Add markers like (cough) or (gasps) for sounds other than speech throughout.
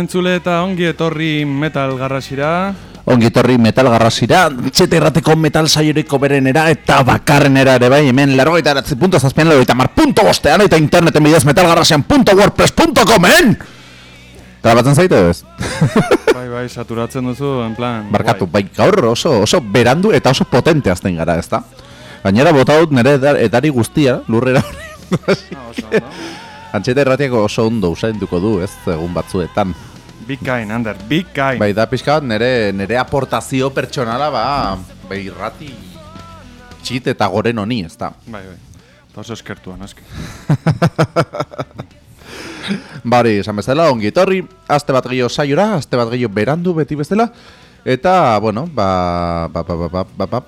Entzule eta ongi etorri metal garrasira. Ongi etorri metal garrasira, txete errateko metal saioreko berenera eta bakarrenera ere bai, hemen laro gaita eratzi punto zazpian, laro gaita mar punto bostean eta interneten bidez metalgarrasian punto wordpress.com, en! Grabatzen zaite ez? (laughs) bai, bai, saturatzen duzu, en plan... Barkatu, bai, gaur oso, oso berandu eta oso potente azten gara, ezta? Gainera bota dut nire edari guztia, lurrera hori. Ah, oso, no? (laughs) Antxeta erratiako oso ondo usainduko du, ez, egun batzuetan. Big kind, Ander, big kind. Bai, da pixka bat nire, nire aportazio pertsonala, ba, bai, irrati txit eta goren honi, ez da. Bai, bai. Eta oso eskertua, noski. (laughs) Bari, esan bezala, ongi etorri, aste bat gehiago saiora, aste bat gehiago berandu beti bezala, eta, bueno, ba, ba, ba, ba, ba, ba, ba,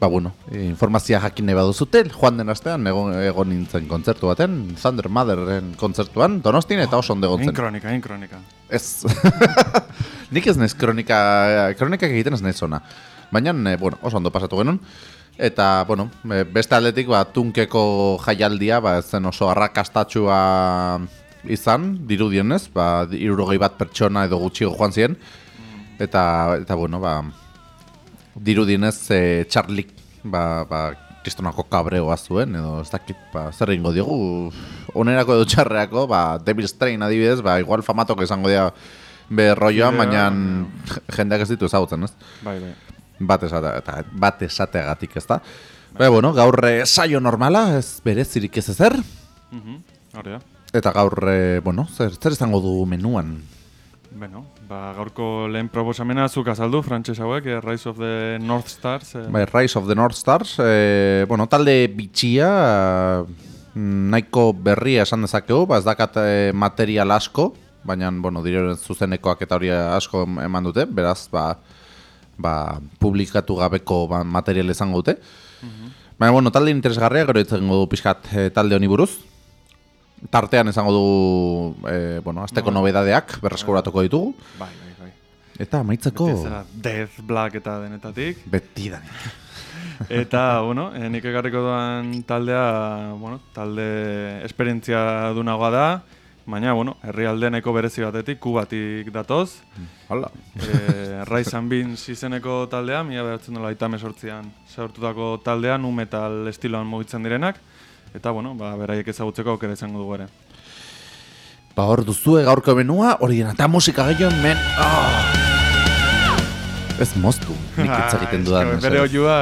ba bueno, informazioa jakin nahi baduzute, joan den astean, egon, egon nintzen kontzertu baten, Thunder Motheren kontzertuan, donostin eta oso ondo egon In zen. kronika, in kronika. Ez. (laughs) Nik ez naiz kronika, kronikak egiten ez naiz ona. Baina, eh, bueno, oso ondo pasatu genuen. Eta, bueno, eh, beste aldetik, ba, tunkeko jaialdia, ba, ez zen oso arrakastatxua izan, dirudienez, ba, irurogei bat pertsona edo gutxigo joan ziren. Eta, eta bueno, ba, dirudienez, e, Charlie, ba, ba, kristonako kabreoa zuen, edo ez dakit, ba, zer egingo diogu, onerako edo txarreako, ba, Devil Strain adibidez, ba, igual famatok izango dira berroioan, baina jendeak ez ditu ezagutzen, ez? Bai, bai. Bat, esate, eta bat esateagatik, ez da? Baina, bueno, gaur eh, saio normala, ez berezirik ez ezer, Mhm, Hori da. eta gaur, eh, bueno, zer, zer izango du menuan? Bueno, ba, gaurko lehen proposamena zuk azaldu, frantses hauek, eh, Rise of the North Stars. Eh, Bai, Rise of the North Stars, eh, bueno, talde bitxia, mm, nahiko berria esan dezakegu, ba ez dakat eh, material asko, baina, bueno, diren zuzenekoak eta hori asko em- eman dute, beraz, ba, ba, publikatu gabeko ba, material izango dute. Baina, bueno, talde interesgarria, gero izango du pixkat eh, talde honi buruz. Tartean izango du, eh, bueno, azteko Bai. nobedadeak berreskuratuko ditugu. Bai, bai, bai. Eta amaitzeko, Beti zera Death, Black eta denetatik. betidan. (laughs) Eta, bueno, eh, nik egarriko doan taldea, bueno, talde esperientzia dunagoa da, baina, bueno, herrialde nahiko berezi batetik, kubatik datoz. Hala. E, Rise and Beans izeneko taldea, mila behatzen dola eta mesortzian sortutako taldea, nu metal estiloan mugitzen direnak. Eta, bueno, ba, beraiek ezagutzeko aukera izango dugu ere. Ba hor duzue gaurko menua, hori dena, eta musika gehiago men... Oh. Ez moztu, nik hitz (laughs) egiten dudan. Ah, Bere oiua,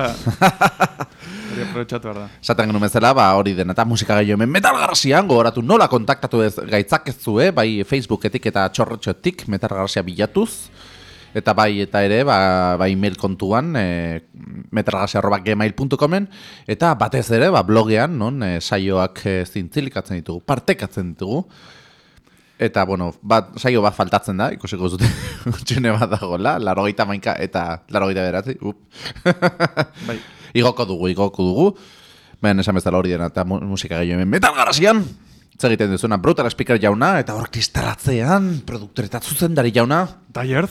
(laughs) hori aprobetxatu behar da. Esaten genuen bezala, ba hori dena, eta musika gehiago men metal garrasian, gogoratu nola kontaktatu ez gaitzakezue, bai Facebooketik eta txorrotxotik metal garrasia bilatuz, eta bai eta ere, ba, ba email kontuan, e, metalgarrasia.gmail.comen, eta batez ere, ba blogean, non, e, saioak e, zintzilikatzen ditugu, partekatzen ditugu, Eta, bueno, bat, saio bat faltatzen da, ikusiko zute (laughs) txune bat dagoela, larogeita mainka eta larogeita beratzi, up. (laughs) Bai, igoko dugu, igoko dugu. Baina esan bezala hori dena, eta mu- musika gehiago hemen metal garazian. Zer egiten duzuna, brutal speaker jauna, eta hor kristalatzean, produktore eta zuzendari jauna. Dierz,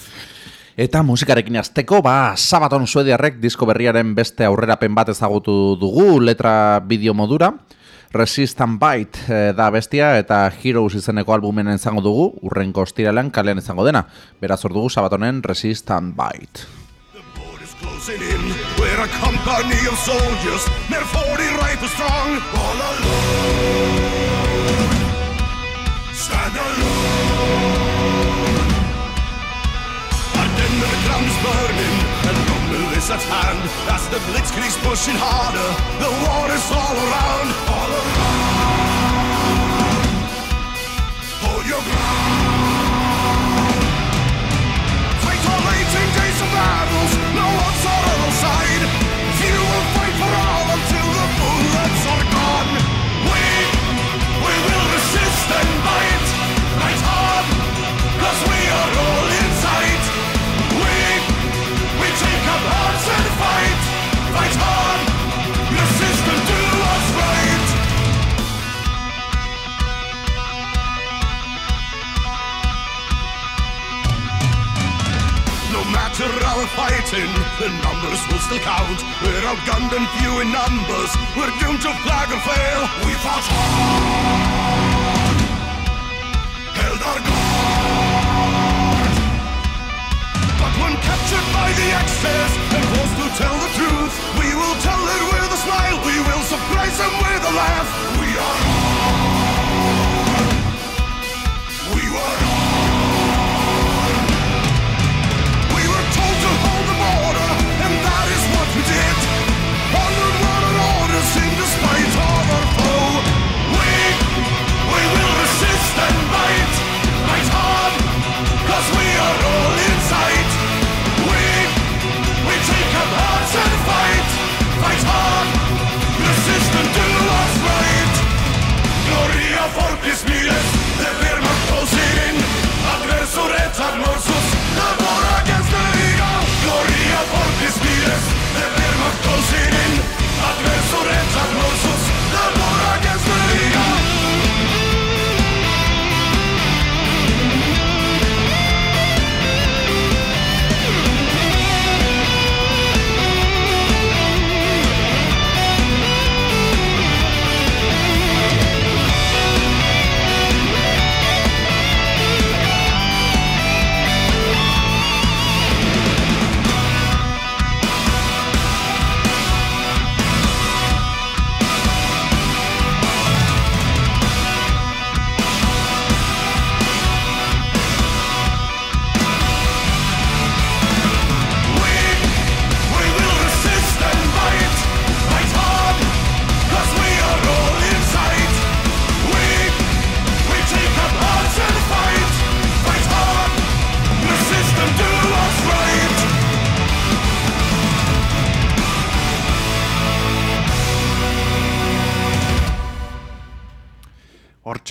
Eta musikarekin azteko, ba, Sabaton Suediarrek disko berriaren beste aurrerapen bat ezagutu dugu, letra bideo modura. Resist and Bite eh, da bestia eta Heroes izeneko albumen izango dugu, urrenko ostiralean kalean izango dena. Beraz hor dugu Sabatonen Resist and Bite. In. We're a company of soldiers. They're 40 rifles strong. All alone. Burning. And rumble is at hand. As the blitzkrieg's pushing harder. The war is all around. All around. after our fighting, the numbers will still count. We're outgunned and few in numbers. We're doomed to flag or fail. We fought hard, held our ground. But when captured by the excess and forced to tell the truth, we will tell it with a smile. We will surprise them with a laugh.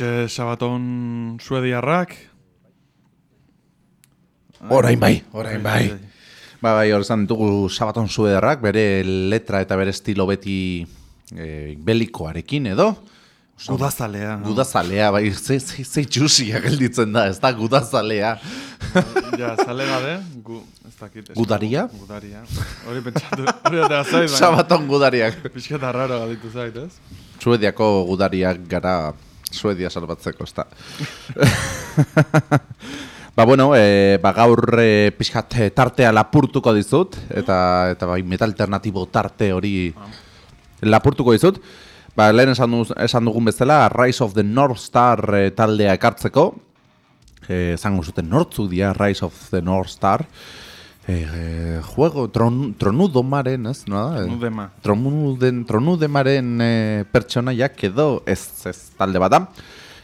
Hortxe sabaton suediarrak. Orain bai, orain bai. Ba, bai, hor dugu sabaton zuederrak, bere letra eta bere estilo beti e, belikoarekin edo. Gudazalea. Gudazalea, bai, ze, ze, ze txusia gelditzen da, ez da gudazalea. Ja, zale gabe, gu, ez dakit. esan- Gudaria? Gudaria. Hori pentsatu, hori atera zait. Sabaton gudariak. Pixketa raro gaditu zait, ez? Suediako gudariak gara Suedia salbatzeko, ez da. (laughs) ba, bueno, e, ba, gaur e, pixkat e, tartea lapurtuko dizut, eta, eta bai, metal alternatibo tarte hori lapurtuko dizut. Ba, lehen esan, du, esan dugun bezala, Rise of the North Star e, taldea ekartzeko. E, zango zuten nortzuk dira Rise of the North Star. E, e, juego, tron, tronudomaren, ez? Nola da? Tronudema. Tronuden, tronudemaren e, pertsonaiak edo ez, ez talde bat da.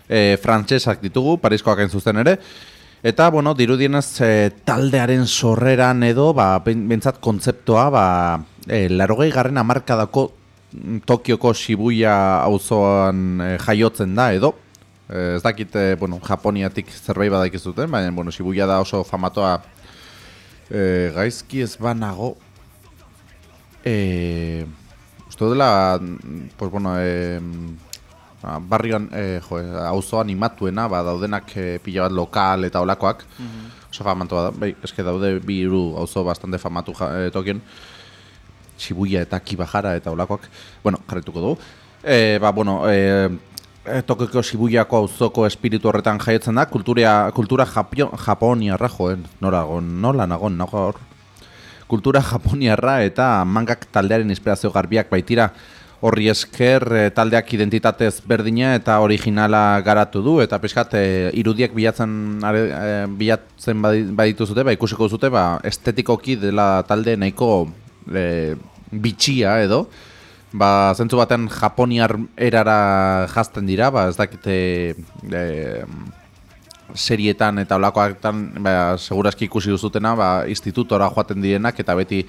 E, frantsesak ditugu, Pariskoak hain zuzen ere. Eta, bueno, dirudienez e, taldearen sorreran edo, ba, ben- bentsat kontzeptoa, ba, e, larogei garren amarkadako mm, Tokioko Shibuya auzoan e, jaiotzen da edo. E, ez dakit, e, bueno, Japoniatik zerbait badakizuten, baina, bueno, Shibuya da oso famatoa e, gaizki ez banago E, uste dela, mm, pues bueno, e, barrian, e, jo, eh, auzo animatuena, ba, daudenak e, pila bat lokal eta olakoak, oso famatua da, bai, eske daude bi hiru auzo bastante famatu ja, e, tokien, Shibuya eta Kibahara eta olakoak, bueno, jarretuko dugu. E, ba, bueno, e, e, Tokioko Shibuyako auzoko espiritu horretan jaiotzen da, kultura, kultura Japio, Japoniarra, joen, nora, gon, nola nagon, nago kultura japoniarra eta mangak taldearen inspirazio garbiak baitira. Horri esker eh, taldeak identitatez berdina eta originala garatu du eta pixkat eh, irudiak bilatzen are, eh, bilatzen badi- baditu zute ba ikusiko zute ba estetikoki dela talde nahiko eh, bitxia edo ba zentzu baten japoniar erara jazten dira ba ez dakite eh, serietan eta olakoetan ba, seguraski ikusi duzutena ba, institutora joaten direnak eta beti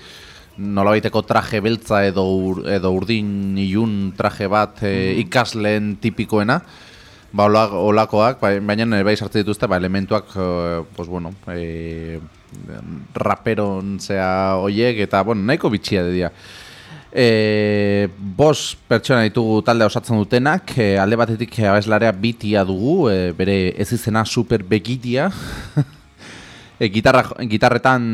nolabaiteko traje beltza edo, ur, edo urdin ilun traje bat e, ikasleen tipikoena ba, ola- olakoak, ba, baina bai sartzen dituzte ba, elementuak eh, pues, bueno, e, raperon zea oiek eta bueno, nahiko bitxia dira. E, bos pertsona ditugu talde osatzen dutenak, e, alde batetik abeslarea bitia dugu, e, bere ez izena super begitia. (laughs) e, gitarra, gitarretan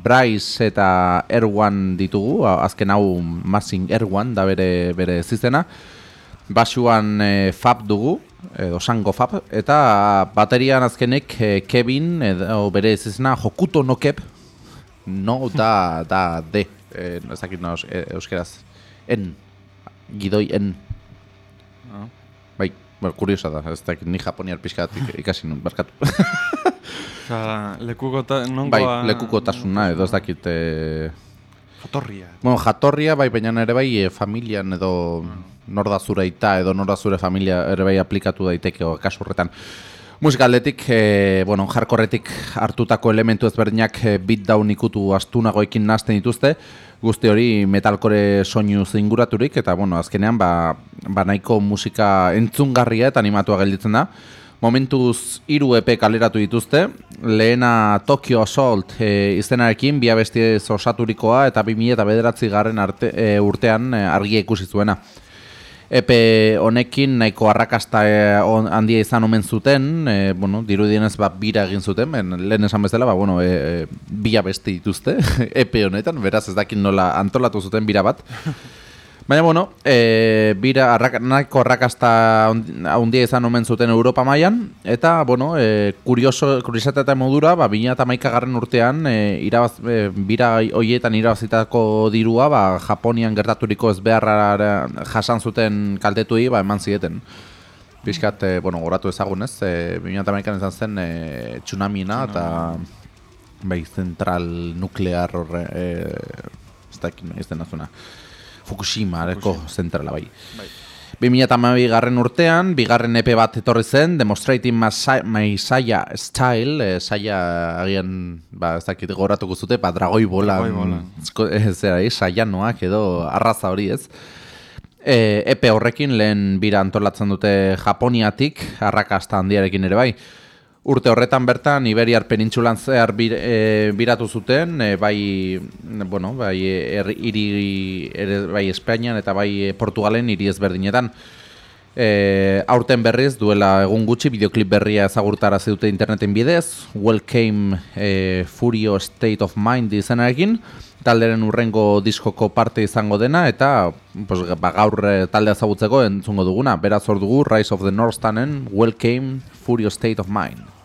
Bryce eta Erwan ditugu, azken hau Massing Erwan da bere, bere ez izena. Basuan e, Fab dugu, edo Sango Fab, eta baterian azkenek e, Kevin, edo bere ez izena Hokuto no Kep, no da, da de, e, ez dakit no, e, euskeraz, en, gidoi en, bai, bueno, kuriosa da, ez dakit, ni japoniar pixka bat ik- ikasi nun, barkatu. (laughs) Osa, lekukota, nongoa... bai, lekukotasuna edo ez dakit, e, Jatorria. bueno, jatorria, bai, baina ere bai, e, familian edo nor da zure aita edo nor da zure familia ere bai aplikatu daiteke o, kasu horretan. Musika aldetik, e, bueno, jarkorretik hartutako elementu ezberdinak e, beatdown ikutu astunagoekin nazten dituzte, guzti hori metalcore soinu zinguraturik, eta bueno, azkenean ba, ba nahiko musika entzungarria eta animatua gelditzen da. Momentuz hiru EP kaleratu dituzte, lehena Tokyo Assault e, izenarekin, bi abestiez osaturikoa eta 2000 eta bederatzi garren arte, e, urtean e, argia ikusi zuena. Epe honekin nahiko arrakasta e, on- handia izan omen zuten, e, bueno, dirudienez ba, bira egin zuten, ben, lehen esan bezala, ba, bueno, e, e, bi abesti dituzte, (laughs) epe honetan, beraz ez dakit nola antolatu zuten bira bat. Baina, bueno, e, bira arraka, nahiko arrakasta handi- handia izan omen zuten Europa mailan eta, bueno, e, kurioso, kuriositatea modura, ba, 2008 garren urtean, e, irabaz, e, bira hoietan irabazitako dirua, ba, Japonian gertaturiko ez beharra jasan zuten kaltetuei, ba, eman zieten. Piskat, e, bueno, goratu ezagunez, e, 2008an izan zen e, tsunamina eta bai, zentral nuklear horre, e, ez dakit ez denazuna. Fukushima, areko zentrala bai. Bai. 2008 garren urtean, bigarren EP bat etorri zen, Demonstrating My Saya Style, e, Saya agian, ba, ez dakit goratuko zute, ba, dragoi bola, (laughs) zera, eh, Sayanoak edo arraza hori ez. E, epe horrekin lehen bira antolatzen dute Japoniatik, arrakasta handiarekin ere bai. Urte horretan bertan Iberiar penintsulan zehar bir, e, biratu zuten, e, bai, bueno, bai, er, iri, ere, bai Espainian eta bai e, Portugalen hiri ezberdinetan. E, aurten berriz, duela egun gutxi, bideoklip berria ezagurtarazi dute interneten bidez, Welcome e, Furio State of Mind izenarekin, talderen urrengo diskoko parte izango dena, eta pues, ba, gaur e, taldea ezagutzeko entzungo duguna. Beraz hor dugu, Rise of the North Stanen, Welcome Furio State of Mind.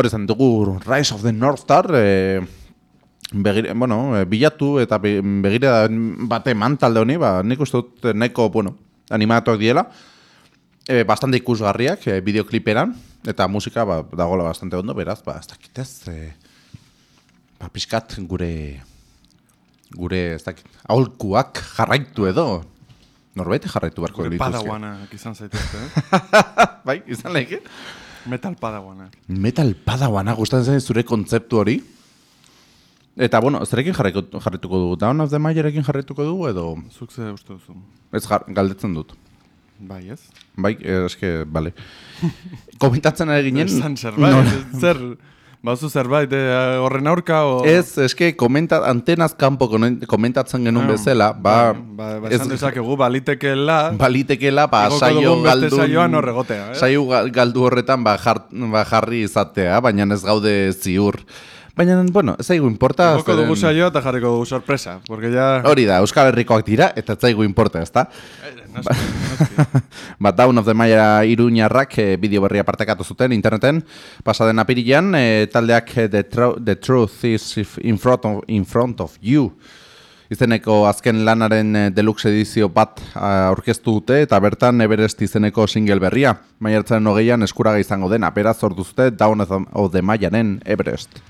Hor izan dugu Rise of the North Star, e, begire, bueno, e, bilatu eta be- begire bate eman talde honi, ba, nik uste dut neko, bueno, animatuak diela, e, bastante ikusgarriak e, bideokliperan, eta musika ba, dagoela bastante ondo, beraz, ba, ez dakitez, e, ba, pixkat gure, gure, ez dakit, aholkuak jarraitu edo, norbait jarraitu beharko Gure lituzke. padawanak izan zaitezte, eh? (laughs) bai, izan lehike? Metal padawanak. Metal padawana gustatzen zen zure kontzeptu hori. Eta, bueno, zerekin jarrituko dugu? Down of the Mayerekin jarrituko dugu edo Zuk ze uste duzu. ez jar, galdetzen dut. Bai, ez? Bai, eh, eske, bale. (laughs) Komentatzen ari ginen... Zerbait, No, zer... Bauzu zerbait, eh, horren aurka o... Ez, eske, komenta, antenaz kanpo komentatzen genuen Ah, bezala, ba... ba, ba, esan dezakegu, balitekeela... Balitekela, ba, saio galdu... saioan hor egotea, eh? Saio ga- galdu horretan, ba, jar, ba, jarri izatea, baina ez gaude ziur. Baina, bueno, ez zaigu importa... Joko dugu saioa eta jarriko dugu sorpresa, porque ya... Hori da, Euskal Herrikoak dira, eta ez zaigu importa, ezta? Eh, noski, noski. (laughs) Ba, Down of the Maia iruñarrak e, bideo berria partekatu zuten interneten, pasaden apirilean, e, taldeak eh, the, the Truth is in front of, in front of you. Izeneko azken lanaren eh, deluxe edizio bat aurkeztu dute eta bertan Everest izeneko single berria. Maiatzaren hogeian eskuraga izango dena, beraz orduzte Down of the, Maiaren Everest.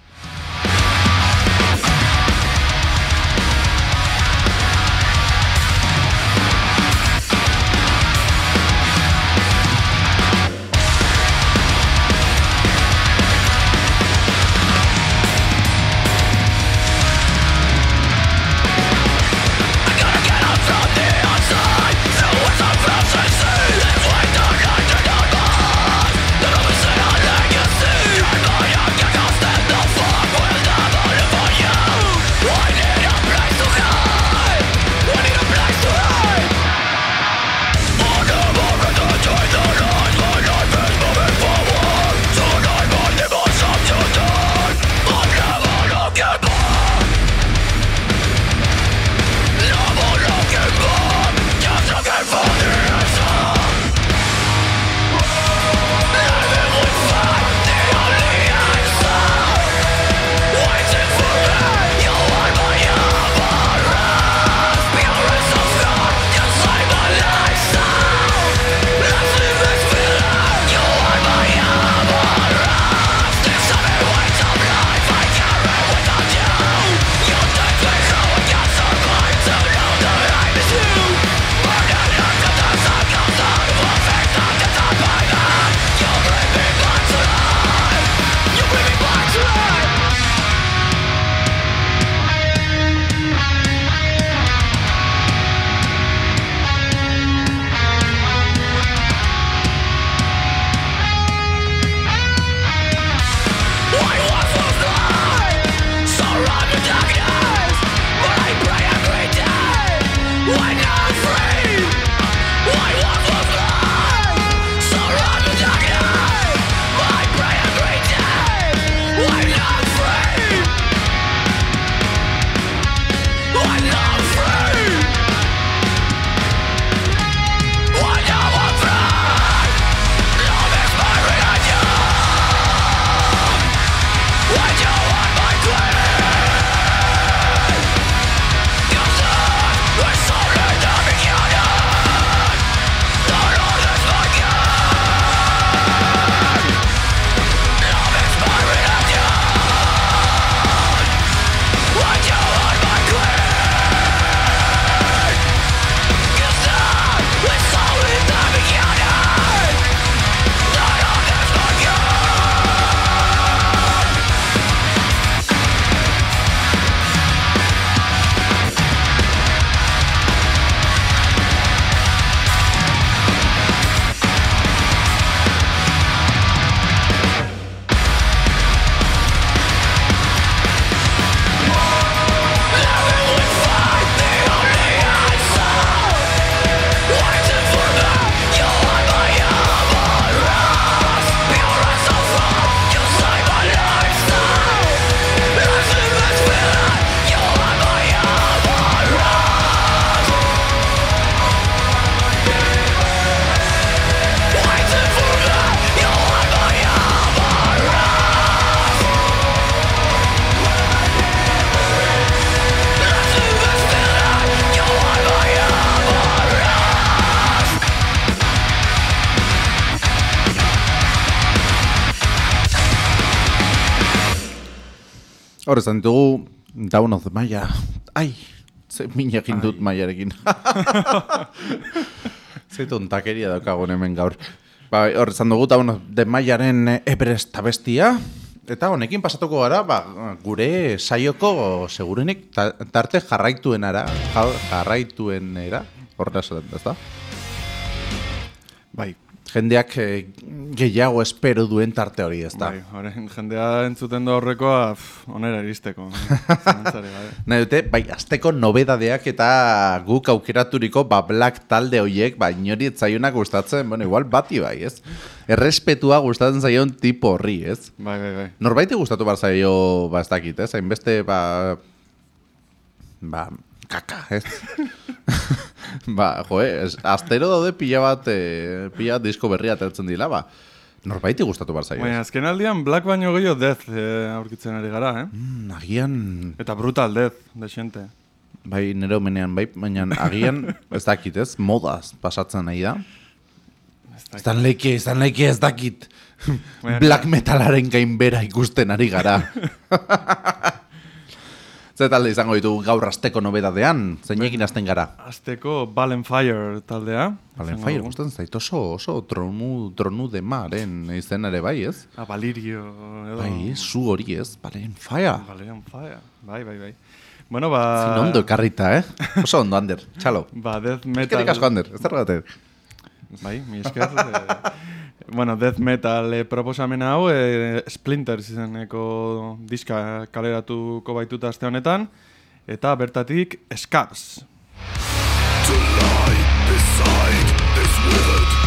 Hor ezan ditugu Down of the Maya. Ai, ze min egin dut Mayarekin. (laughs) ze tontakeria daukagun hemen gaur. Ba, hor ezan dugu Down of the Mayaren eh, Everest abestia. Eta honekin pasatuko gara, ba, gure saioko segurenik ta- tarte jarraituenara, ja- jarraituenera, horrela esaten da, ezta? Bai, Jendeak eh, gehiago espero duen tarte hori, ezta? bai, orain jendea entzuten du aurrekoa, pff, onera iristeko. (laughs) Gabe. Nahi dute, bai, azteko nobedadeak eta guk aukeraturiko ba Black talde hoiek, ba, inori etzaionak gustatzen, bueno, igual bati bai, ez? Errespetua gustatzen zaion tipo horri, ez? Bai, bai, bai. Norbaiti gustatu bar zaio, ba, ez dakit, ez? Hainbeste, ba... Ba, kaka, ez? (laughs) ba, jo, ez, astero daude pila bat, eh, pila bat disko berria atertzen dila, ba, norbaiti gustatu bar zaio. Baina, azken aldian Black baino gehiago Death eh, aurkitzen ari gara, eh? Mm, agian, Eta Brutal Death, desente. bai, nire homenean, bai, baina agian, (laughs) ez dakit, ez? Modaz pasatzen nahi da. Ez dan leike, ez dan leike ez dakit. Black metalaren gainbera ikusten ari gara. (laughs) Zer talde izango ditugu gaur asteko nobedadean, zeinekin hasten gara. Azteko Balen Fire taldea. Izango Fire, gustatzen zait oso, oso tronu, tronu de maren izen ere bai, ez? Ah, Valirio edo... Bai, zu hori ez, Valen Fire. Valerian Fire. Bai, bai, bai. Bueno, ba... Zin ondo ekarrita, eh? Oso ondo, Ander, txalo. Ba, Death Metal... Eskerik asko, Ander, ez. Bai, mi esker. eh, bueno, Death Metal eh, proposamen hau eh, Splinters izeneko diska kaleratuko baituta aste honetan. Eta bertatik Scabs. To beside this withered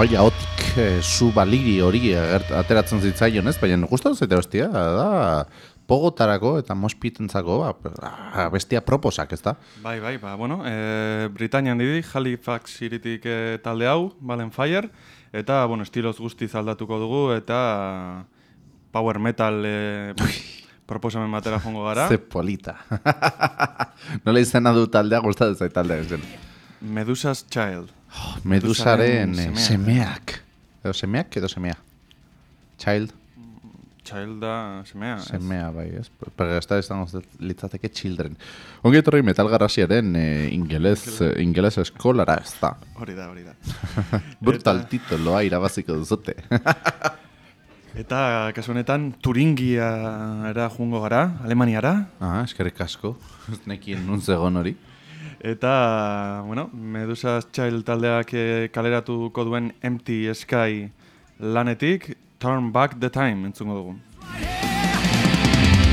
Ba, bai, ahotik eh, zu baliri hori ateratzen zitzaion, ez? Baina gustatu zaite bestia, da pogotarako eta mospitentzako ba, bestia proposak, ez da? Bai, bai, ba, bueno, e, Britanian didi, Halifax iritik e, talde hau, Balen Fire, eta, bueno, estiloz guztiz aldatuko dugu, eta power metal e, proposamen batera jongo gara. Ze polita. (laughs) Nola izena du taldea, gustatzen zait taldea. Medusa's Child. (gasps) Medusaren eh, semea. semeak. Edo semeak edo semea. Child, Child da semea. ez? semea, bai, ez? Pero ez da izango litzateke children. Ongi etorri metal garrasiaren ingeles, eh, ingeles eskolara, ez da. Hori da, hori da. (laughs) Brutal titoloa irabaziko duzute. (laughs) Eta, kasu honetan, Turingia era jungo gara, Alemaniara, ah, eskerrik asko. (laughs) Ez nekien nun zegon hori. Eta, bueno, Medusa's Child taldeak eh, kaleratuko duen Empty Sky lanetik, Turn Back the Time entzungo dugu.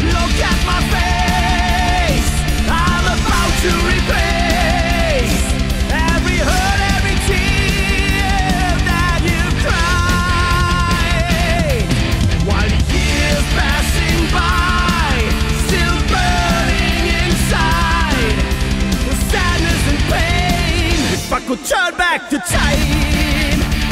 Look at my face. I'm about to replace pain. If I could turn back the time.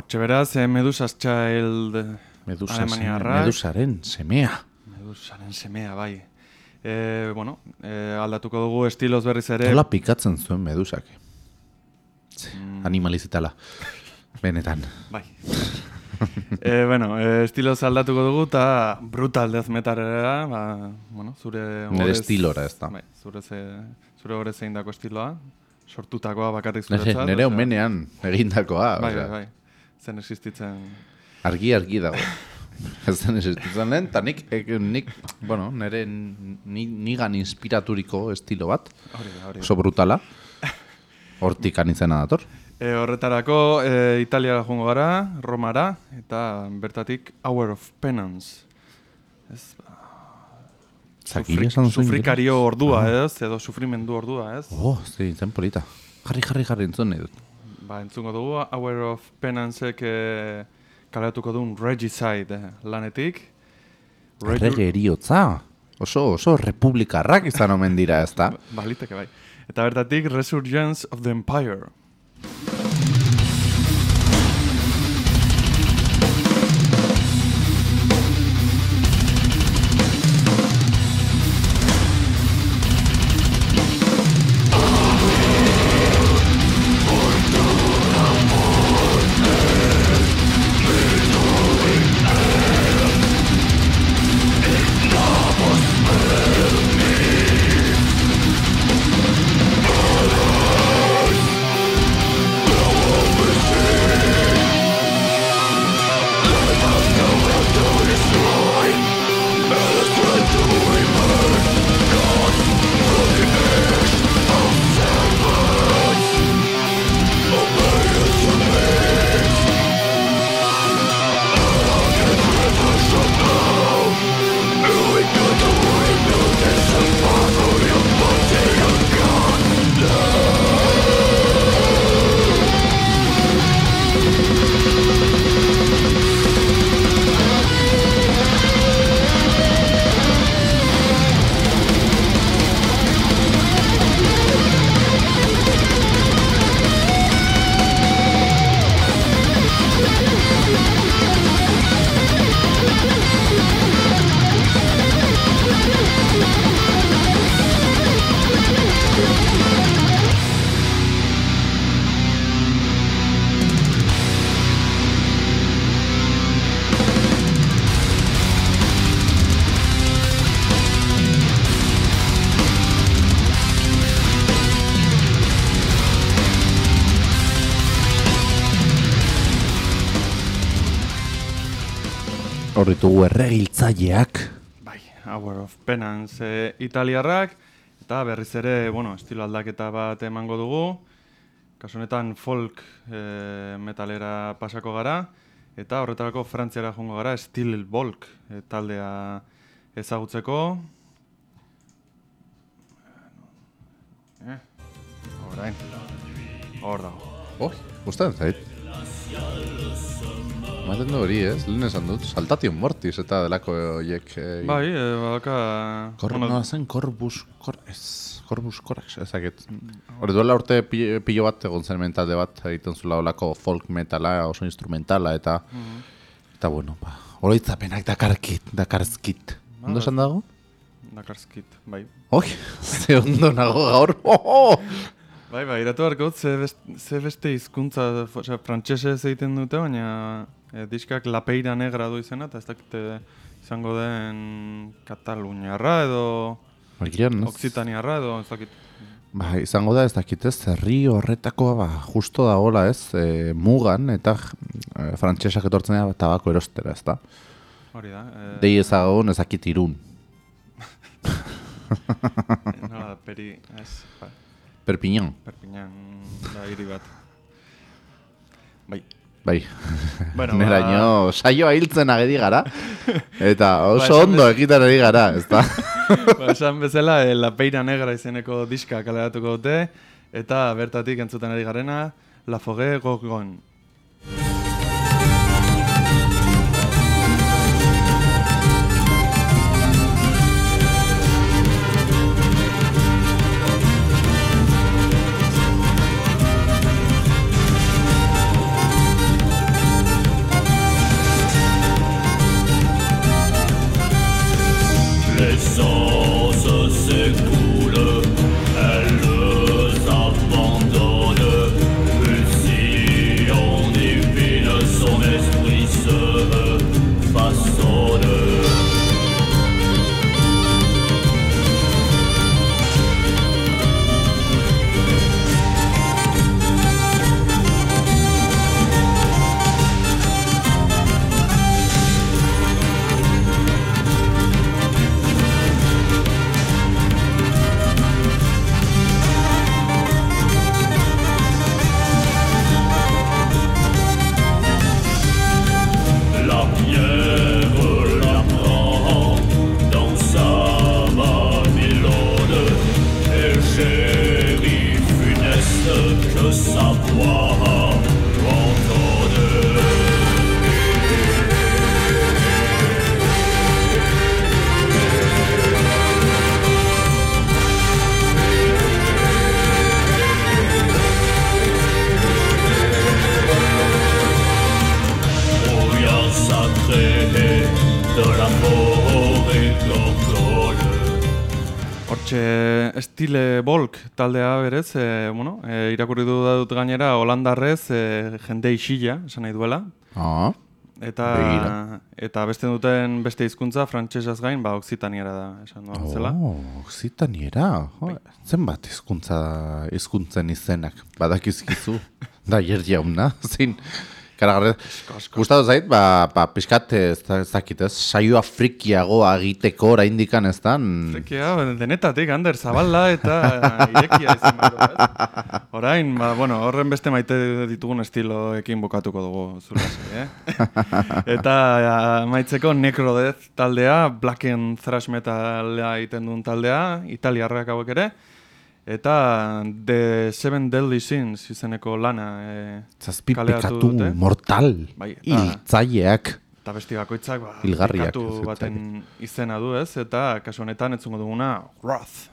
Hortxe beraz, eh, Medusas Child Medusa Alemaniarrak. Medusaren semea. Medusaren semea, bai. E, bueno, e, aldatuko dugu estiloz berriz ere. Nola pikatzen zuen medusak. Mm. Animalizitala. Benetan. Bai. e, bueno, e, estiloz aldatuko dugu eta brutal death metalera, ba, bueno, zure Nire horrez- estilora ez da. Bai, zure, ze, zure horrez zein dako estiloa, sortutakoa bakarrik zuretzat. nire osea, omenean egindakoa. Bai, osea, bai, bai. Zen existitzen... Argi, argi dago. Ez zen existitzen lehen, eta nik, ek- nik, bueno, nire ni, nigan inspiraturiko estilo bat, Hori da, hori da. oso brutala, hortik anizena dator. E, horretarako e, Italiara joango gara, Romara, eta bertatik Hour of Penance. Ez, Zakile esan zuen. sufrikario ordua, ez? Edo sufrimendu ordua, ez? Oh, zen polita. Jarri, jarri, jarri entzun nahi dut. Ba, entzungo dugu, Hour of Penancek e, kaleratuko duen Regicide eh, lanetik. Regi- Errege eriotza. Oso, oso republikarrak izan omen dira, ez da? (laughs) Baliteke bai. Eta bertatik Resurgence of the Empire. Hor ditugu erregiltzaileak. Bai, Hour of Penance e, italiarrak. Eta berriz ere, bueno, estilo aldaketa bat emango dugu. Kasu honetan folk e, metalera pasako gara. Eta horretarako frantziara joango gara, Steel Volk e, taldea ezagutzeko. Eh, orain. Hor dago. Oh, gustatzen zait. Ematen du hori, ez? Lehen esan dut, saltation mortis eta delako horiek... Eh, Bai, e, badaka... Kor, bueno, no, zen korbus, kor, ez, korbus korax, ezaket. Hori duela urte pi- pilo bat egon zen mentalde bat, egiten zula olako folk metala, oso instrumentala, eta, eta bueno, ba, oroitzapenak dakarkit, dakarzkit. Ondo esan dago? Dakarskit, bai. Oi, (laughs) ze ondo nago gaur, (laughs) oh, Bai, bai, iratu beharko dut, ze, best, ze beste hizkuntza, osea, frantsesez egiten dute, baina e, diskak lapeira negra du izena, eta ez dakite izango den Kataluniarra edo Agian, ez? Occitaniarra edo ez dakit. Ba, izango da ez dakit ez, herri horretako ba, justo dagoela ez, e, mugan, eta e, frantsesak etortzen dira tabako erostera, ez da? Hori da. E, Dei ezagun ezakit irun. nola, peri, ez, ba, Perpignan, Perpignan da hiri bat. Bai. Bai. Bueno, (laughs) Neraino saioa hiltzen agedi gara, eta oso Ba, ondo egiten ari gara, ez da? (laughs) ba, esan bezala, e, Lapeira Negra izeneko diska kaleratuko dute, eta bertatik entzuten ari garena, La Fogue Gogon. the soul. Taldea berez, e, bueno, e, irakurri du dut gainera holandarrez e, jende isila, esan nahi duela. Ah, Eta, Begira. eta beste duten beste hizkuntza frantsesaz gain, ba, oksitaniera da, esan duan oh, oksitaniera. Jo, zenbat hizkuntza hizkuntzen izenak badakizkizu. (laughs) da hier jauna, zein karagarre. Gustatu zait, ba, ba pixkat ez da- ez dakit ez, saioa frikiagoa egiteko oraindikan ez da. Frekia, denetatik, Ander, zabala eta irekia izan behar? Orain, ba, bueno, horren beste maite ditugun estiloekin bukatuko dugu zulasi, eh? (laughs) eta ja, maitzeko Necrodeath taldea, Black and Thrash Metalea egiten duen taldea, italiarrak hauek ere, eta The Seven Deadly Sins izeneko lana eh, Zazpi dute. mortal, Bai, eta- hiltzaileak. Eta besti bakoitzak ba, Hilgarriak, ez baten izena du ez, eta kasu honetan entzungo duguna Wrath.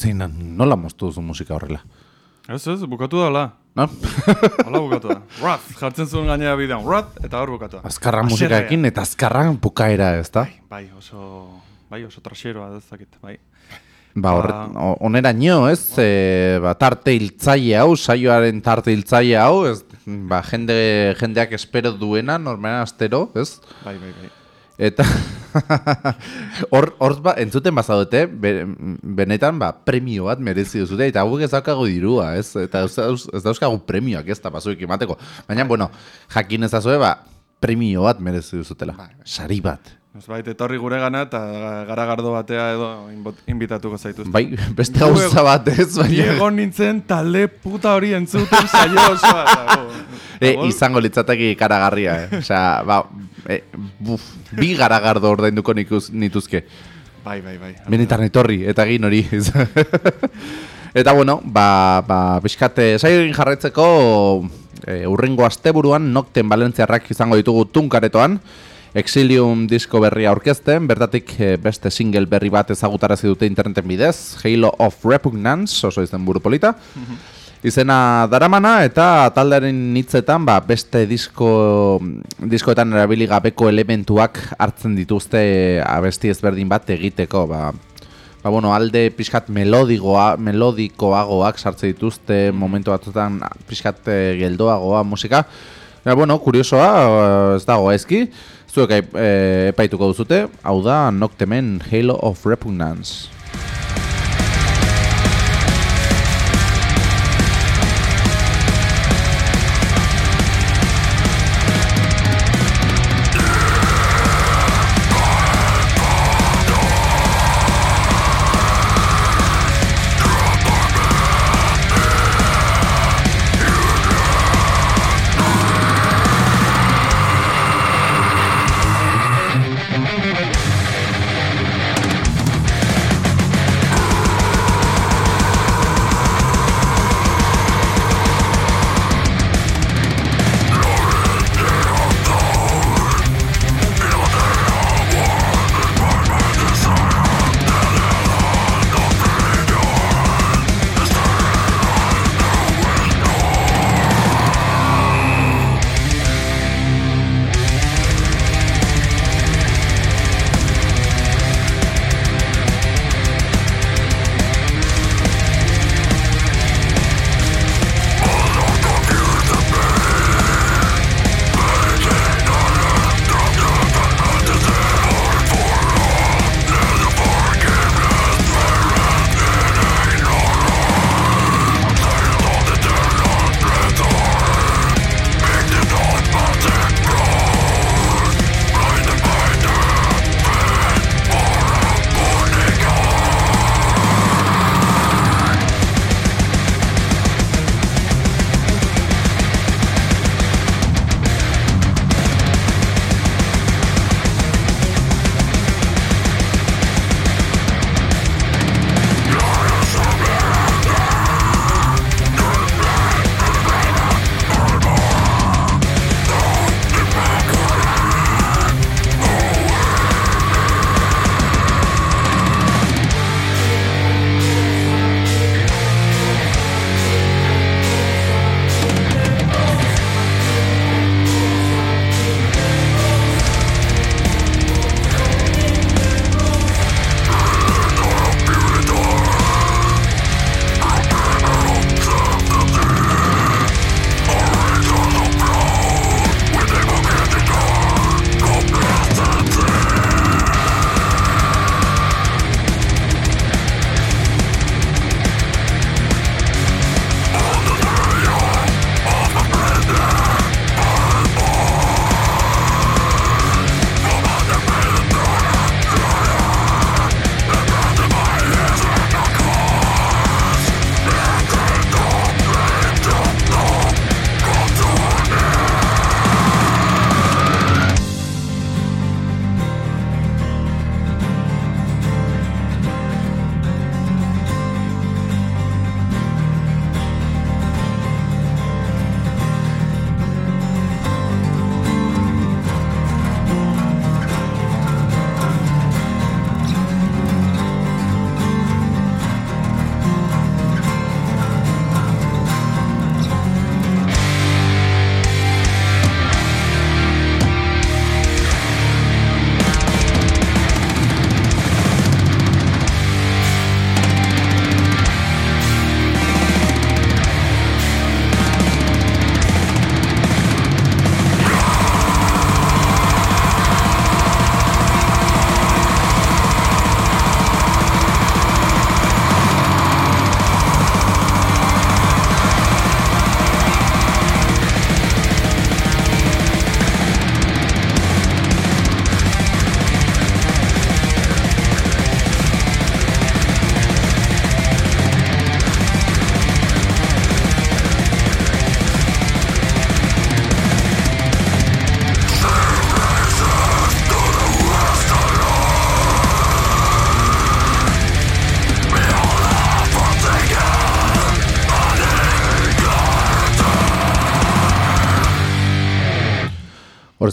Zein, nola moztu duzu musika horrela? Ez ez, bukatu da, hola. No? (laughs) Hola bukatu da. Wrath, jartzen zuen gainera bidean, Wrath, eta hor bukatu da. azkarra musikaekin eta azkarra bukaera, ez da? Bai, oso, bai, oso trasieroa dezakit, bai. Ba, horre, Ba- onera nio, ez, e, ba, tarte hiltzaile hau, saioaren tarte hiltzaile hau, ez, ba, jende, jendeak espero duena, normalen astero, ez? Bai, bai, bai. Eta (laughs) hor, hor ba, entzuten bazaudete, be, benetan ba, premio bat merezi duzute, eta hauek ez daukagu dirua, ez? Eta ez, dauz- ez dauzkagu premioak ez da bazuek emateko. Baina, bueno, jakin ezazue, ba, premio bat merezi duzutela. Sari bat. Nosbait, etorri gure gana eta garagardo batea edo inbitatuko zaituzte. Bai, beste gauza bat ez, baina... Egon nintzen talde puta hori entzuten saio osoa. E, izango litzateki karagarria, eh? Osea, ba, e, buf, bi garagardo ordainduko nituzke. Bai, bai, bai. Benetan etorri, eta egin hori. (laughs) eta bueno, ba, ba, bizkate, saio egin jarraitzeko E, urrengo asteburuan Nocten Valentziarrak izango ditugu tunkaretoan, Exilium disko berria aurkezten, bertatik beste single berri bat ezagutarazi dute interneten bidez, Halo of Repugnance, oso izen buru polita. Izena daramana eta taldearen hitzetan ba, beste disko, diskoetan erabili gabeko elementuak hartzen dituzte abesti ezberdin bat egiteko. Ba, ba, bueno, alde pixkat melodigoa, melodikoagoak sartzen dituzte momentu batzutan pixkat eh, geldoagoa musika. Ja, bueno, kuriosoa, eh, ez dago ezki, zuek eh, epaituko duzute, hau da Noctemen Halo of Repugnance.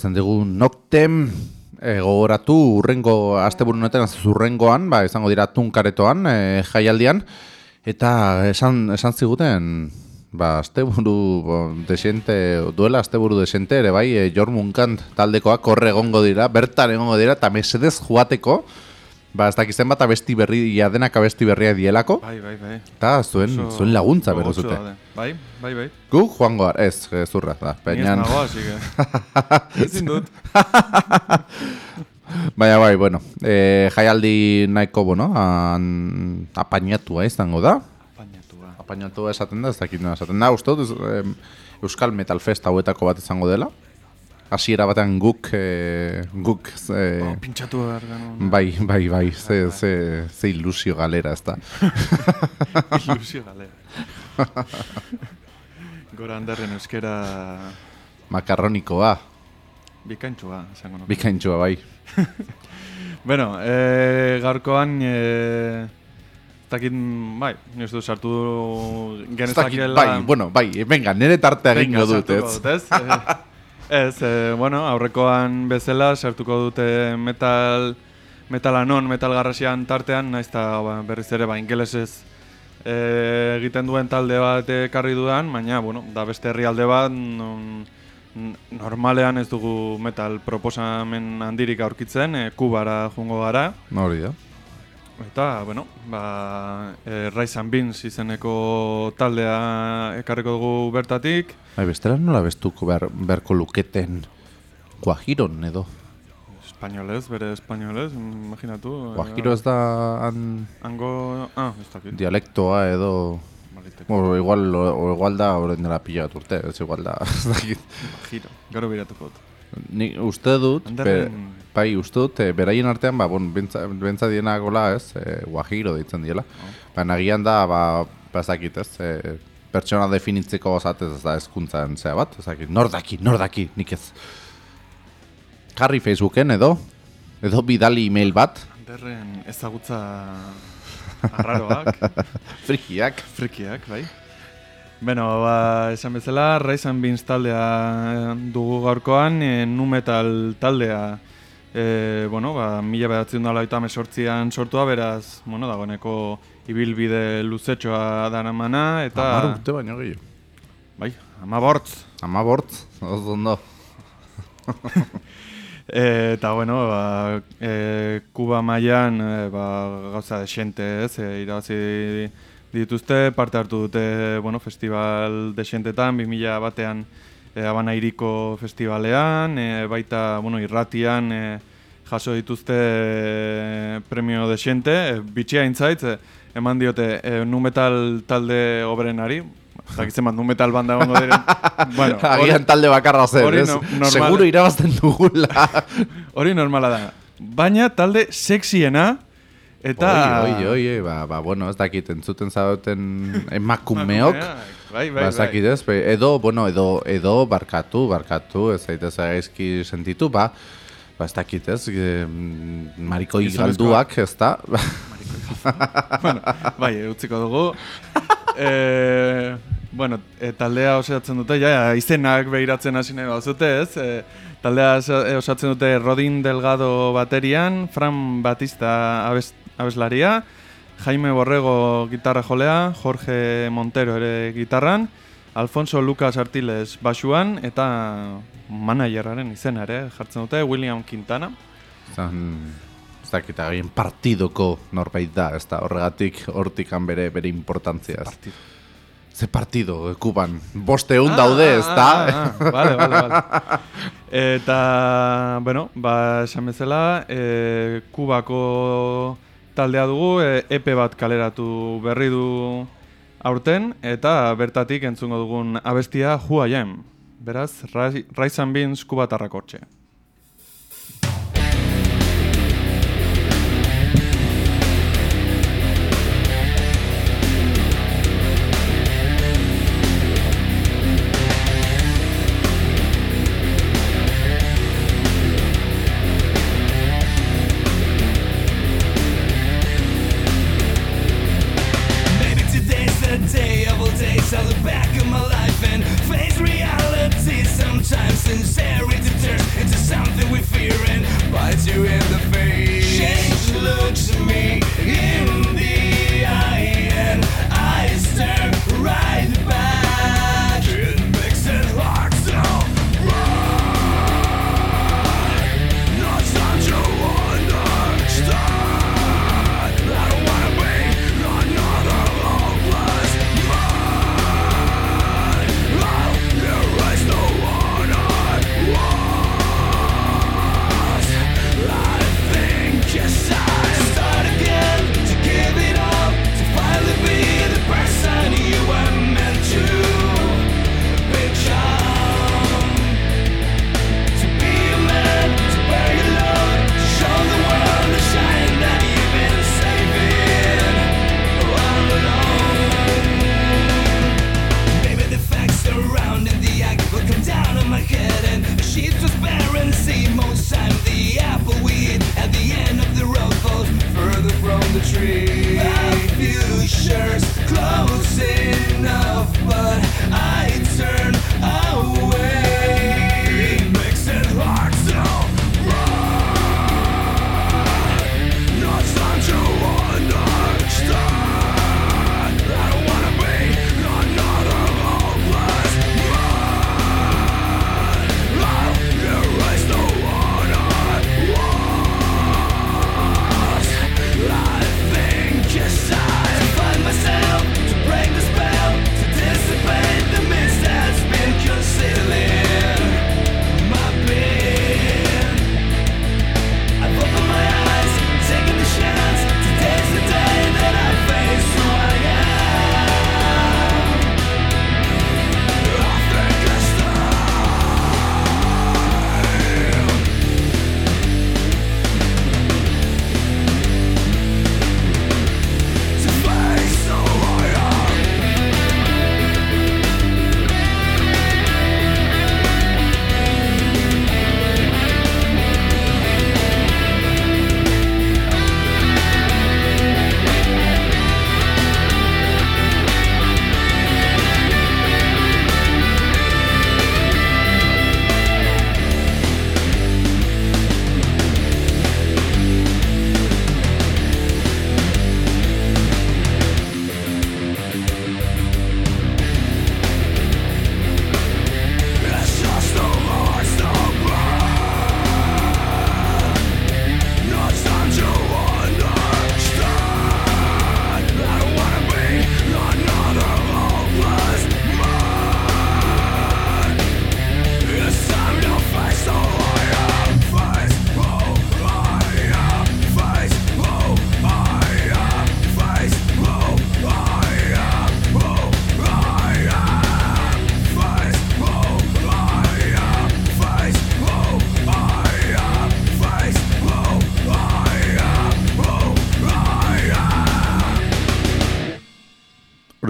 Horrezen dugu Noctem e, gogoratu urrengo asteburu honetan zurrengoan, ba, izango dira tunkaretoan, e, jaialdian, eta esan, esan ziguten, ba, asteburu desente, duela asteburu desente ere bai, e, Jormunkant taldekoak horre egongo dira, bertan egongo dira, eta mesedez joateko, ba, ez dakizen bat abesti berri, ja denak abesti berria dielako, Bai, bai, bai. eta zuen, Oso zuen laguntza gogotsua zute. Bai, bai, bai. Gu, joango gara, ez, zurra, da, Ni ez peinan. nago, que... (laughs) Ezin dut. (laughs) Baina bai, bueno, e, jaialdi nahiko, bueno, an, apainatua izango da. Painatua. Apainatua esaten da, ez dakit esaten da, uste dut, Euskal Metal Fest hauetako bat izango dela. Hasiera batean guk, e, guk, e, Oh, pintxatu behar genuen. bai, bai, bai, ze, ze, ze ilusio galera ez da. (laughs) Ilusio galera. (laughs) Gora handarren euskera Makarronikoa, bikaintxua, esango nuke. bikaintxua bai. (laughs) Bueno, e, gaurkoan, e, ez dakit, bai, ez du sartu Ez dakit, genezakiela... bai, bueno, bai, venga, nire tartea egingo dut, sartuko ez? Ez? Eh, bueno, aurrekoan bezala sartuko dute metal metala non, metal garrasian tartean, naiz eta ba, berriz ere ba, ingelesez eh, egiten duen talde bat ekarri dudan, baina, bueno, da beste herrialde bat, non, normalean ez dugu metal proposamen handirik aurkitzen, e, kubara jungo gara, Hori da. Eta, bueno, ba, e, Rise and Beans izeneko taldea ekarriko dugu bertatik. Bai, bestela nola bestuko behar, beharko luketen Guajiron edo. Espainolez, bere espainolez, imaginatu. eh, Guajiro ez da han Hango... Ah, ez dakit. dialektoa edo... Baliteke. O igual, o igual da orain dela pila bat urte, ez igual da, (laughs) ez dakit. Giro, gero biratuko dut. Ni uste dut, Anderren- bai, uste dut, eh, beraien artean, ba, bon, bentsa, diena gola, ez, e, guajiro deitzen diela. Baina agian da, ba, ba, ez e, pertsona definitzeko zatez ez da ezkuntzan zea bat, ez dakit, nor daki, nor daki, nik ez. Jarri Facebooken edo, edo bidali email bat, Anderren ezagutza arraroak, (laughs) frikiak, frikiak, bai. Beno, ba, esan bezala, Rise Beans taldea dugu gaurkoan, e, nu metal taldea, e, bueno, ba, mila behatzen da laita mesortzian sortua, beraz, bueno, dagoeneko ibilbide luzetxoa daramana, eta... Hamar urte baino gehiago. Bai, ama bortz. Ama bortz, oso ondo. (laughs) E, eta, bueno, ba, e, Kuba mailan e, ba, gauza desente, ez, e, irabazi dituzte, parte hartu dute, bueno, festival desentetan, 2000 batean e, Habana Iriko festivalean, e, baita, bueno, irratian e, jaso dituzte e, premio desente, e, bitxia intzaitz, e, eman diote e, nu metal talde oberenari, Zakitzen bat, nu metal banda egongo diren. (laughs) bueno, Agian talde bakarra zen, hori ez? no- normal. Seguro irabazten dugula. (laughs) Hori normala da. Baina talde sexiena eta... Oi, oi, oi, ba, ba, bueno, ez dakit, entzuten zaudeten (laughs) emakumeok. Bai, bai, Ba, bai. ez dakit ez, edo, bueno, edo, edo barkatu, barkatu, ez zaitez gaizki sentitu, ba, ba, ez dakit ez, e, mm, mariko igalduak, ez da, bueno, bai, utziko dugu. (laughs) e, bueno, e, taldea osatzen dute, ja, izenak behiratzen hasi nahi bazute, ez? E, taldea osa- osatzen dute Rodin Delgado baterian, Fran Batista abes, abeslaria, Jaime Borrego gitarra jolea, Jorge Montero ere gitarran, Alfonso Lucas Artiles basuan, eta manageraren izena ere jartzen dute, William Quintana. zan, ez dakit, agien partidoko norbait da, ez da, horregatik, hortikan bere, bere importantzia. Partido. Ze partido, Kuban, boste egun daude, ez da? Ah, ah, ah, vale, vale, vale. Eta, bueno, ba, esan bezala, e, Kubako taldea dugu, e, EP bat kaleratu berri du aurten, eta bertatik entzungo dugun abestia Am. Beraz, Ri- Rice and Beans kubatarrak hortxe.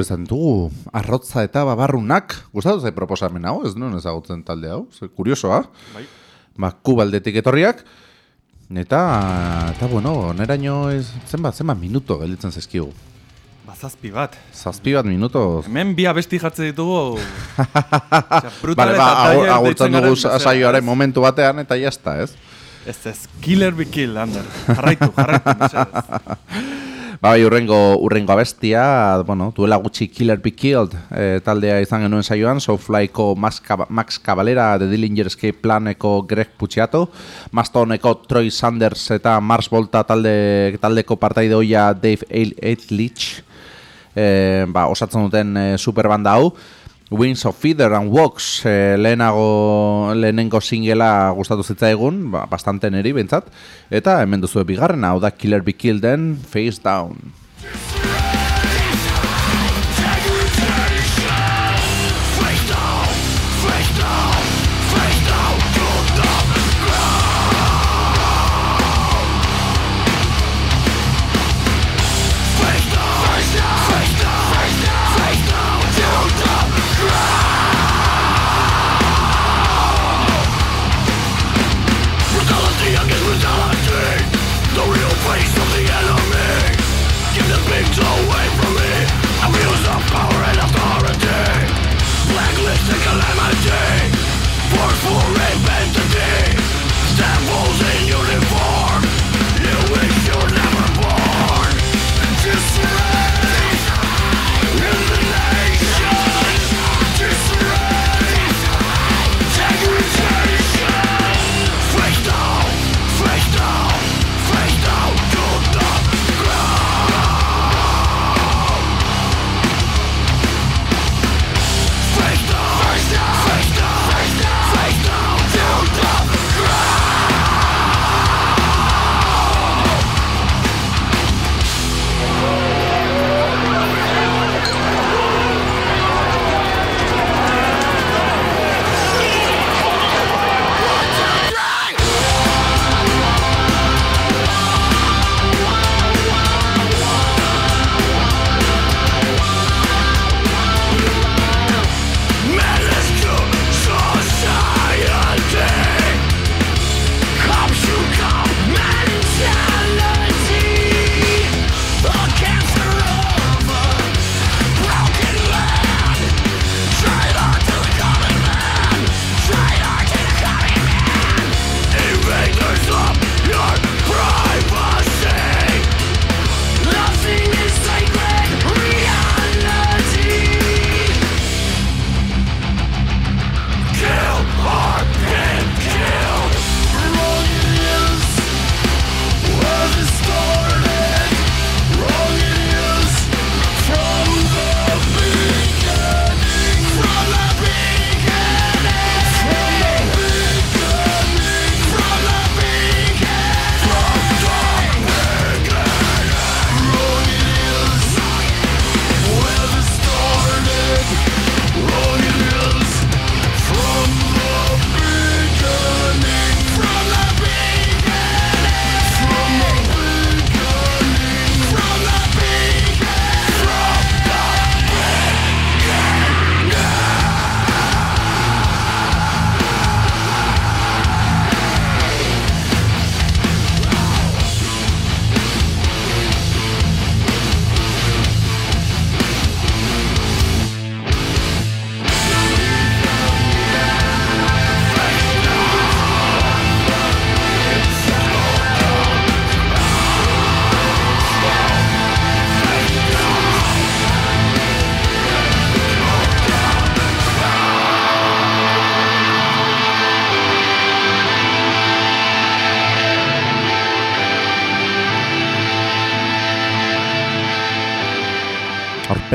Izan dugu, arrotza eta babarrunak, gustatu zai proposamen hau, ez nuen ezagutzen talde hau, ze kuriosoa. Bai. Ba, kubaldetik etorriak, eta, eta bueno, neraino ez, zenbat, zenbat minuto gelditzen zaizkigu. Bazazpi bat. Zazpi bat minuto, Hemen bi abesti jatze ditugu. (laughs) Bale, ba, agurtzen dugu saioaren momentu batean, eta jazta, ez? Ez ez, killer be kill, Ander. Jarraitu, jarraitu. (laughs) Ba, bai, urrengo, urrengo abestia, bueno, duela gutxi Killer Be Killed e, taldea izan genuen saioan, Soulflyko Max, Max Cavalera, The Dillinger Escape Planeko Greg Puciato, Mastoneko Troy Sanders eta Mars Volta talde, taldeko partaide hoia Dave Eitlich, e, ba, osatzen duten e, superbanda hau, Wings of Feather and Walks e, lehenago lehenengo singela gustatu zitzaigun, ba, bastante neri bentsat, eta hemen duzu bigarrena, hau da Killer Be Killed'en Face Down.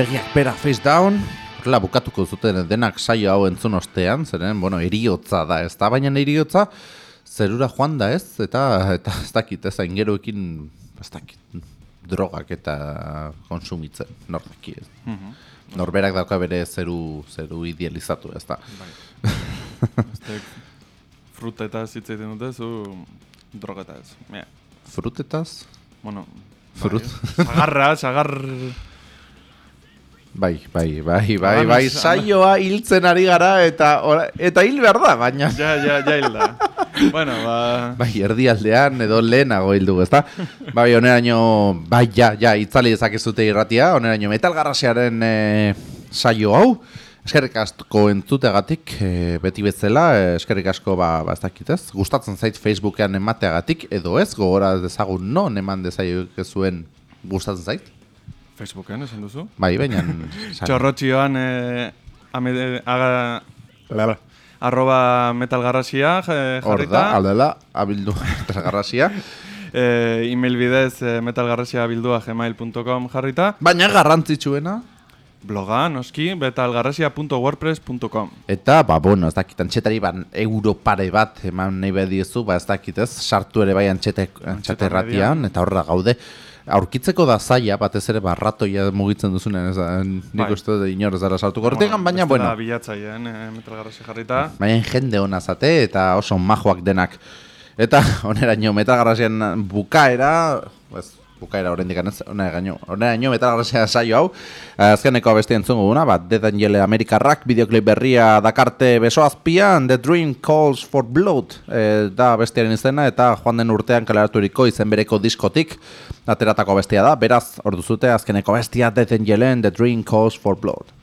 Aurpegiak pera face down, horrela bukatuko zuten denak saio hau entzun ostean, zeren, bueno, eriotza da, ez da, baina eriotza zerura joan da ez, eta, eta ez dakit, ez aingeroekin, ez dakit, drogak eta konsumitzen, nordaki ez. Norberak dauka bere zeru, zeru idealizatu, ez da. Aztek frutetaz hitz egiten dute, zu drogetaz. Mira, Frutetaz? bueno, Frut. bai, sagarra, sagar... Bai, bai, bai, bai, Hagan bai, os- saioa hiltzen ari gara eta eta hil behar da, baina... Ja, ja, ja hilda. bueno, ba... Bai, erdialdean edo lehenago hil dugu, ezta? Bai, oneraino, bai, ja, ja, itzali dezakezute irratia, oneraino metalgarrasearen e, saio hau, eskerrik asko entzuteagatik, e, beti bezala, e, eskerrik asko, ba, ba, ez dakit ez, gustatzen zait Facebookean emateagatik, edo ez, gogora dezagun non eman dezaiokezuen gustatzen zait? Facebooken, esan duzu? Bai, baina... (laughs) Txorrotxioan, eh, ame, aga, lala, arroba metalgarrasia eh, Hor jarrita. da, aldela, abildu (laughs) garrasia. eh, email bidez eh, metalgarrasia bildua gmail.com jarrita. Baina garrantzitsuena, Bloga, noski, metalgarrasia.wordpress.com Eta, ba, bueno, ez dakit, antxetari ban euro pare bat eman nahi behar diezu, ba, ez dakit ez, sartu ere bai antxete, antxete eta horra gaude. Aurkitzeko da zaila, batez ere, ba, ratoia mugitzen duzunen, ez da, nik Bai. uste dut inor ez dara sartuko hortegan, baina, bueno, Da bilatzailean eh, metalgarrasia jarrita. baina jende hona zate, eta oso majoak denak. Eta, (laughs) oneraino, metagarrasian bukaera, ez, bukaera oraindik ez, oneraino, oneraino metagarrasia saio hau, azkeneko abesti entzun guguna, bat, Dead Angel Amerikarrak, bideoklip berria dakarte besoazpian, The Dream Calls for Blood, e, da bestiaren izena, eta joan den urtean kaleraturiko izen bereko diskotik, ateratako bestia da, beraz, orduzute, azkeneko bestia Dead Angelen, The Dream Calls for Blood.